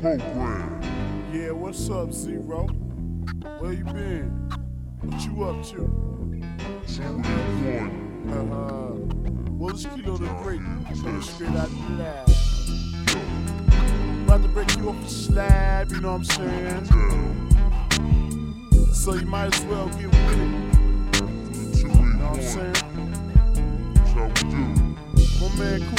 program. Yeah, what's up, Zero? Where you been? What you up to? Two Uh-huh. Well, it's Kilo the Great, coming straight out the lab. About to break you off the slab, you know what I'm saying? So you might as well get with it, you know what I'm saying? That's how we do. My man Cooley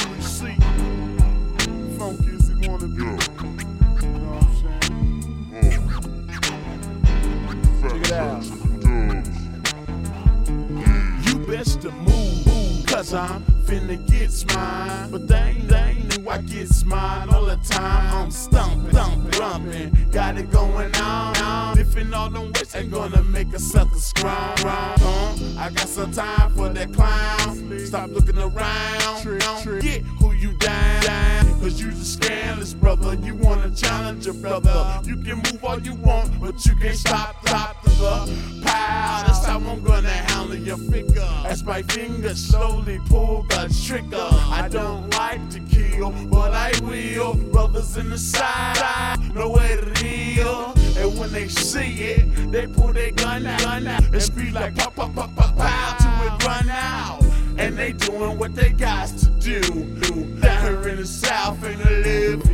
cause I'm finna get mine. But they ain't who I get mine all the time. I'm stumping, thumping, thumping. Got it going on, on. All them weights ain't gonna make a sucker scrum. Uh, I got some time for that clown. Stop looking around. Don't get who you down, down. Cause you the scandalous brother. You wanna challenge your brother. You can move all you want, but you can't stop, stop the pow. That's how I'm gonna handle your figure. As my fingers slowly pull the trigger. I don't like to kill, but I will. Brothers in the side, where it is. And when they see it, they pull their gun out, gun out and scream like pop, pop, pop, pop, pow till it run out. And they doing what they got to do. Down here in the South, ain't a live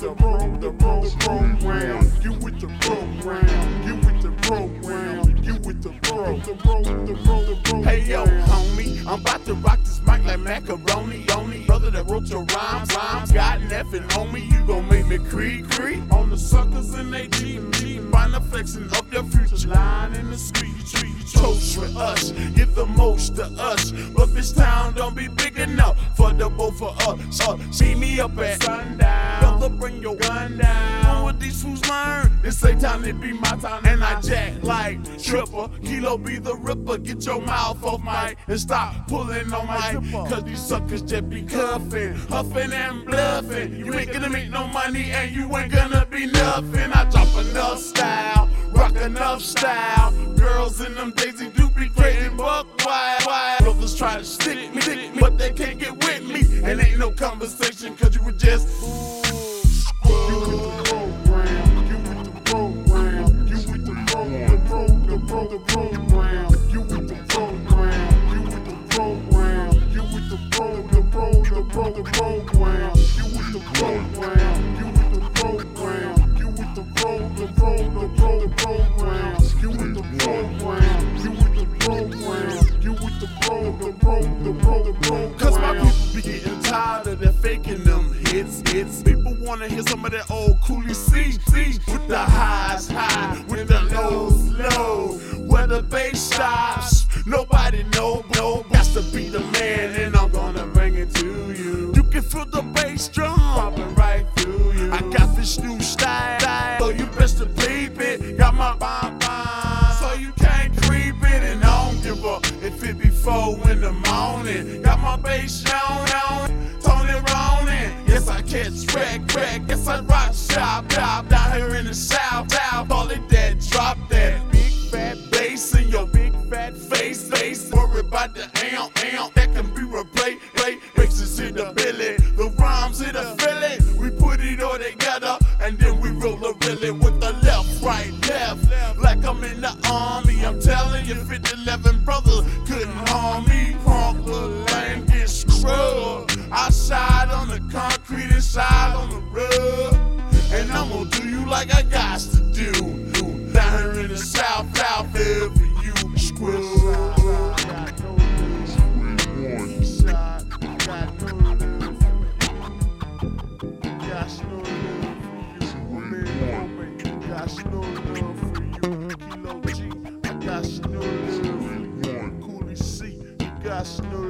the pro, the pro, the program, you with the program, you with the program, you with the pro. Hey yo, homie, I'm about to rock this mic like macaroni. Only brother that wrote your rhymes, rhymes. Got nothing on me, you gon' make me creep, creep. On the suckers in they Jeep. Find the flexing up your future line in the street, street. Toast with us, give the most to us. But this town don't be big enough for the both of us. Uh, see me up at sundown. Brother, bring your gun down. What these fools learn? This ain't time to be my time. And I jack like tripper. Kilo be the ripper. Get your mouth off my and stop pulling on my. Cause these suckers just be cuffing, huffing and bluffing. You ain't gonna make no money and you ain't gonna be nothing. I drop enough style, rock enough style. Girls in them daisy do be crazy, buck wild. Brothers try to stick me, but they can't get with me. And ain't no conversation program. Cause my people be getting tired of that faking them hits, hits. People wanna hear some of that old coolie C, C with the highs high, with the lows low. Where the bass stops, nobody know, no. Got to be the man, and I'm gonna bring it to you. You can feel the bass drum popping right through you. I got this new style, so you best to peep it. Got my bomb bomb, so you can't creep it, and I don't give up if it be four in the morning. My bass on, on, Tony Ronin. Yes, I catch wreck, wreck. Yes, I rock shop, shop down here in the south, south. Call it that, drop that big fat bass in your big fat face, face. Worry about the amp, amp that can be replaced. Play, bases in the billy, the rhymes in the Philly. We put it all together and then we roll a really with the left, right, left. Like I'm in the army. I'm telling you, 50, 11 brothers couldn't harm me. inside on the rug. And I'm gonna do you like I got to do. Down here in the South, out there for you, squirrel. got snow.